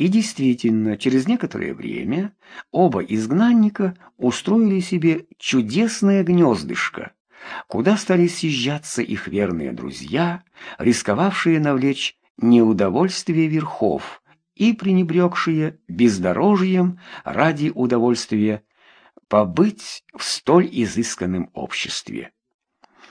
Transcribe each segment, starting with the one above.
И действительно, через некоторое время оба изгнанника устроили себе чудесное гнездышко, куда стали съезжаться их верные друзья, рисковавшие навлечь неудовольствие верхов и пренебрегшие бездорожьем ради удовольствия побыть в столь изысканном обществе.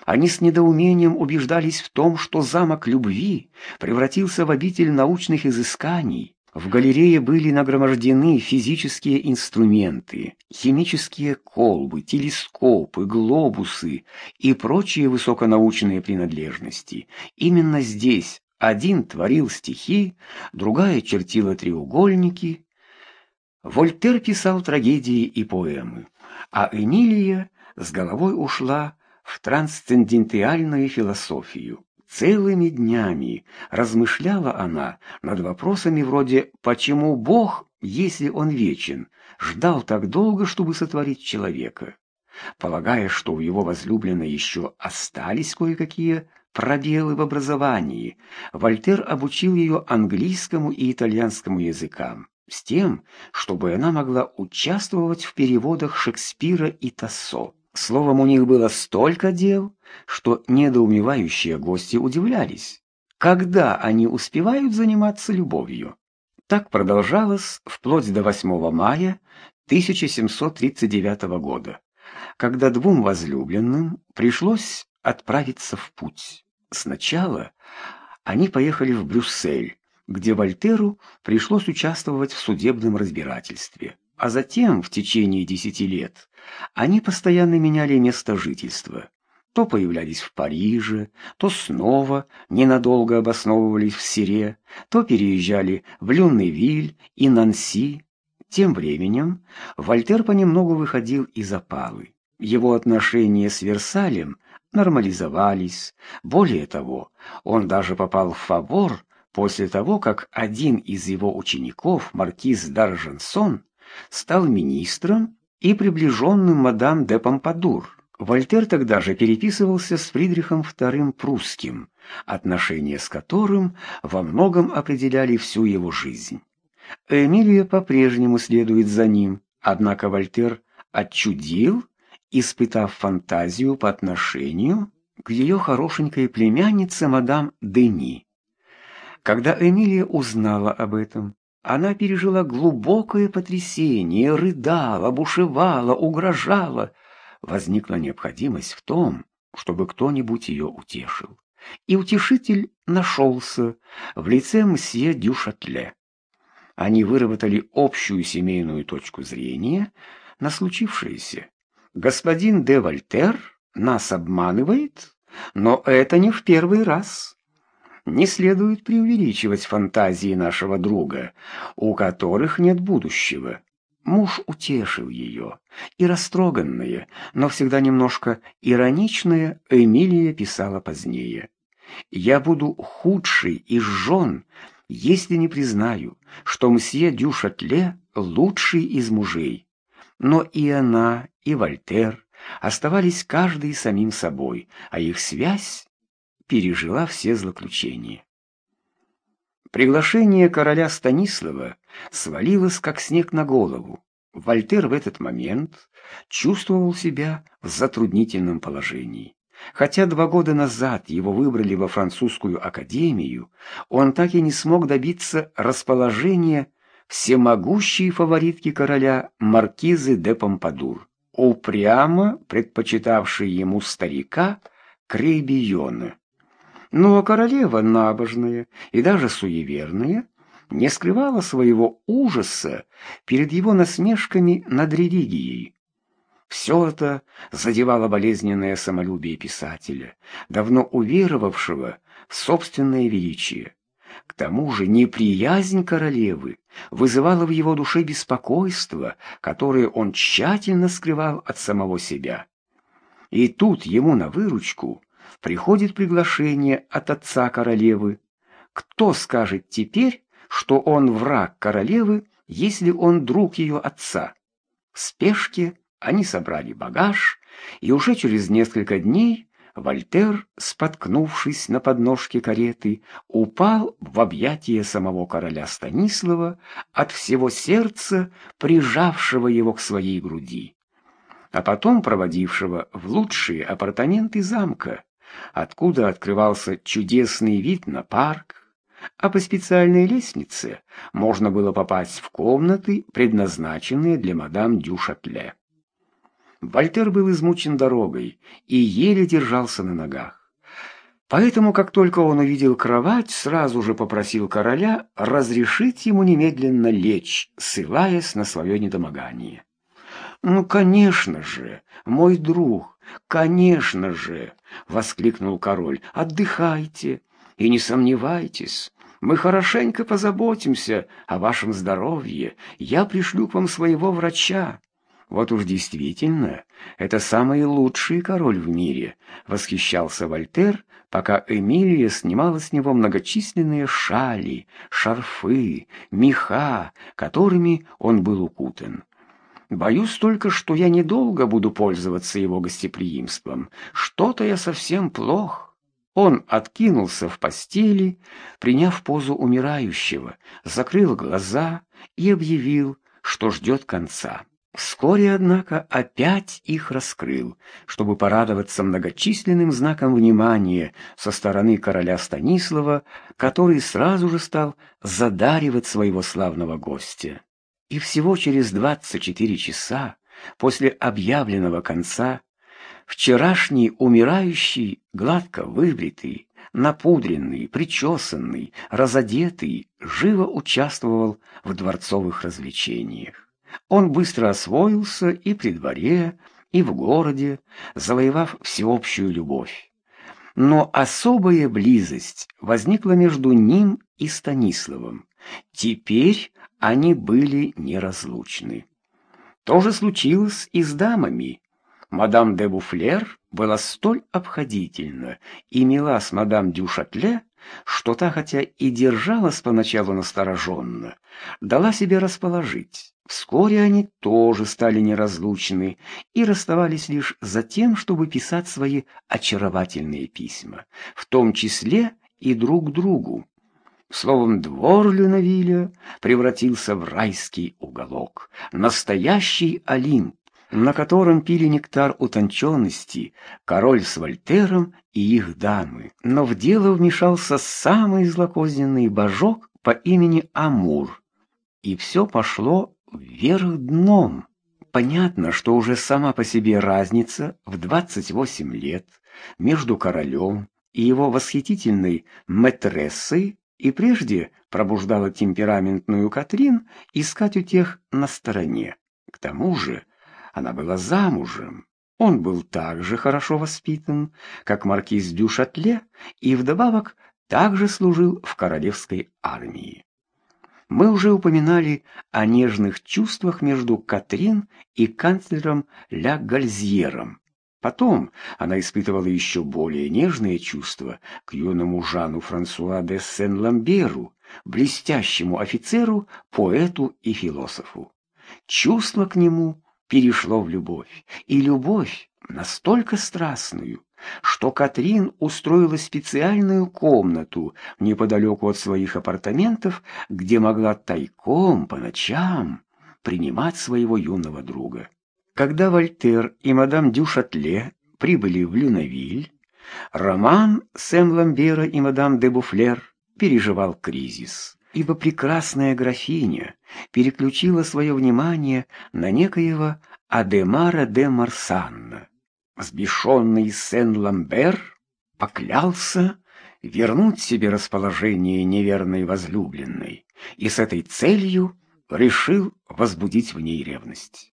Они с недоумением убеждались в том, что замок любви превратился в обитель научных изысканий. В галерее были нагромождены физические инструменты, химические колбы, телескопы, глобусы и прочие высоконаучные принадлежности. Именно здесь один творил стихи, другая чертила треугольники. Вольтер писал трагедии и поэмы, а Эмилия с головой ушла в трансцендентальную философию. Целыми днями размышляла она над вопросами вроде «почему Бог, если Он вечен, ждал так долго, чтобы сотворить человека?» Полагая, что у его возлюбленной еще остались кое-какие пробелы в образовании, Вольтер обучил ее английскому и итальянскому языкам, с тем, чтобы она могла участвовать в переводах Шекспира и Тассо. Словом, у них было столько дел, что недоумевающие гости удивлялись, когда они успевают заниматься любовью. Так продолжалось вплоть до 8 мая 1739 года, когда двум возлюбленным пришлось отправиться в путь. Сначала они поехали в Брюссель, где Вольтеру пришлось участвовать в судебном разбирательстве а затем в течение десяти лет они постоянно меняли место жительства. То появлялись в Париже, то снова ненадолго обосновывались в Сире, то переезжали в Люнневиль и Нанси. Тем временем Вольтер понемногу выходил из опалы. Его отношения с Версалем нормализовались. Более того, он даже попал в фавор после того, как один из его учеников, маркиз Даржансон, стал министром и приближенным мадам де Помпадур. Вольтер тогда же переписывался с Фридрихом II Прусским, отношения с которым во многом определяли всю его жизнь. Эмилия по-прежнему следует за ним, однако Вольтер отчудил, испытав фантазию по отношению к ее хорошенькой племяннице мадам Дени. Когда Эмилия узнала об этом, она пережила глубокое потрясение, рыдала, бушевала, угрожала. Возникла необходимость в том, чтобы кто-нибудь ее утешил. И утешитель нашелся в лице мсье Дюшатле. Они выработали общую семейную точку зрения на случившееся. Господин де Вольтер нас обманывает, но это не в первый раз. Не следует преувеличивать фантазии нашего друга, у которых нет будущего. Муж утешил ее, и растроганная, но всегда немножко ироничная Эмилия писала позднее. «Я буду худший из жен, если не признаю, что мсье Дюшатле лучший из мужей». Но и она, и Вольтер оставались каждый самим собой, а их связь пережила все злоключения. Приглашение короля Станислава свалилось как снег на голову. Вольтер в этот момент чувствовал себя в затруднительном положении. Хотя два года назад его выбрали во французскую академию, он так и не смог добиться расположения всемогущей фаворитки короля маркизы де Помпадур, упрямо предпочитавшей ему старика Крейбиона. Но королева набожная и даже суеверная не скрывала своего ужаса перед его насмешками над религией. Все это задевало болезненное самолюбие писателя, давно уверовавшего в собственное величие. К тому же неприязнь королевы вызывала в его душе беспокойство, которое он тщательно скрывал от самого себя. И тут ему на выручку приходит приглашение от отца королевы. Кто скажет теперь, что он враг королевы, если он друг ее отца? В спешке они собрали багаж и уже через несколько дней Вольтер, споткнувшись на подножке кареты, упал в объятия самого короля Станислава, от всего сердца прижавшего его к своей груди, а потом проводившего в лучшие апартаменты замка, откуда открывался чудесный вид на парк, а по специальной лестнице можно было попасть в комнаты, предназначенные для мадам Дюшатле. Вольтер был измучен дорогой и еле держался на ногах. Поэтому, как только он увидел кровать, сразу же попросил короля разрешить ему немедленно лечь, ссылаясь на свое недомогание. «Ну, конечно же, мой друг, конечно же!» — воскликнул король. «Отдыхайте и не сомневайтесь, мы хорошенько позаботимся о вашем здоровье. Я пришлю к вам своего врача». Вот уж действительно, это самый лучший король в мире, восхищался Вольтер, пока Эмилия снимала с него многочисленные шали, шарфы, меха, которыми он был укутан. Боюсь только, что я недолго буду пользоваться его гостеприимством. Что-то я совсем плох. Он откинулся в постели, приняв позу умирающего, закрыл глаза и объявил, что ждет конца. Вскоре, однако, опять их раскрыл, чтобы порадоваться многочисленным знаком внимания со стороны короля Станислава, который сразу же стал задаривать своего славного гостя. И всего через 24 часа после объявленного конца вчерашний умирающий, гладко выбритый, напудренный, причесанный, разодетый, живо участвовал в дворцовых развлечениях. Он быстро освоился и при дворе, и в городе, завоевав всеобщую любовь. Но особая близость возникла между ним и Станиславом. Теперь они были неразлучны. То же случилось и с дамами. Мадам де Буфлер была столь обходительна и мила с мадам Дюшатле, что та, хотя и держалась поначалу настороженно, дала себе расположить. Вскоре они тоже стали неразлучны и расставались лишь за тем, чтобы писать свои очаровательные письма, в том числе и друг другу. Словом, двор Люнавиля превратился в райский уголок, настоящий Олимп, на котором пили нектар утонченности король с Вольтером и их дамы. Но в дело вмешался самый злокозненный божок по имени Амур, и все пошло вверх дном. Понятно, что уже сама по себе разница в 28 лет между королем и его восхитительной матрессой и прежде пробуждала темпераментную Катрин искать утех на стороне. К тому же она была замужем. Он был так же хорошо воспитан, как маркиз Дюшатле, и вдобавок также служил в королевской армии. Мы уже упоминали о нежных чувствах между Катрин и канцлером Ля Гальзьером. Потом она испытывала еще более нежные чувства к юному Жану Франсуа де Сен-Ламберу, блестящему офицеру, поэту и философу. Чувство к нему перешло в любовь, и любовь настолько страстную, что Катрин устроила специальную комнату неподалеку от своих апартаментов, где могла тайком по ночам принимать своего юного друга. Когда Вольтер и мадам Дюшатле прибыли в Люнавиль, роман Сен-Ламбера и мадам де Буфлер переживал кризис, ибо прекрасная графиня переключила свое внимание на некоего Адемара де Марсанна, Взбешенный Сен-Ламбер поклялся вернуть себе расположение неверной возлюбленной и с этой целью решил возбудить в ней ревность.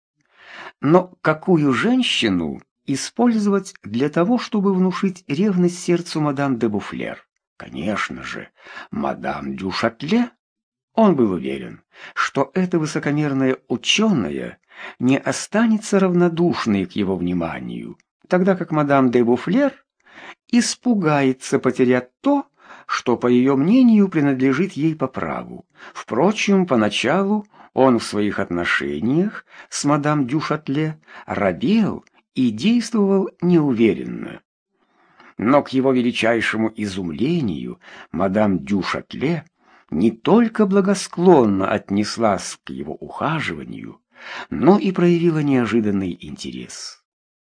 Но какую женщину использовать для того, чтобы внушить ревность сердцу мадам де Буфлер? Конечно же, мадам Дю Шатле. Он был уверен, что эта высокомерная ученая не останется равнодушной к его вниманию тогда как мадам де Буфлер испугается потерять то, что, по ее мнению, принадлежит ей по праву. Впрочем, поначалу он в своих отношениях с мадам Дюшатле робел и действовал неуверенно. Но к его величайшему изумлению мадам Дюшатле не только благосклонно отнеслась к его ухаживанию, но и проявила неожиданный интерес.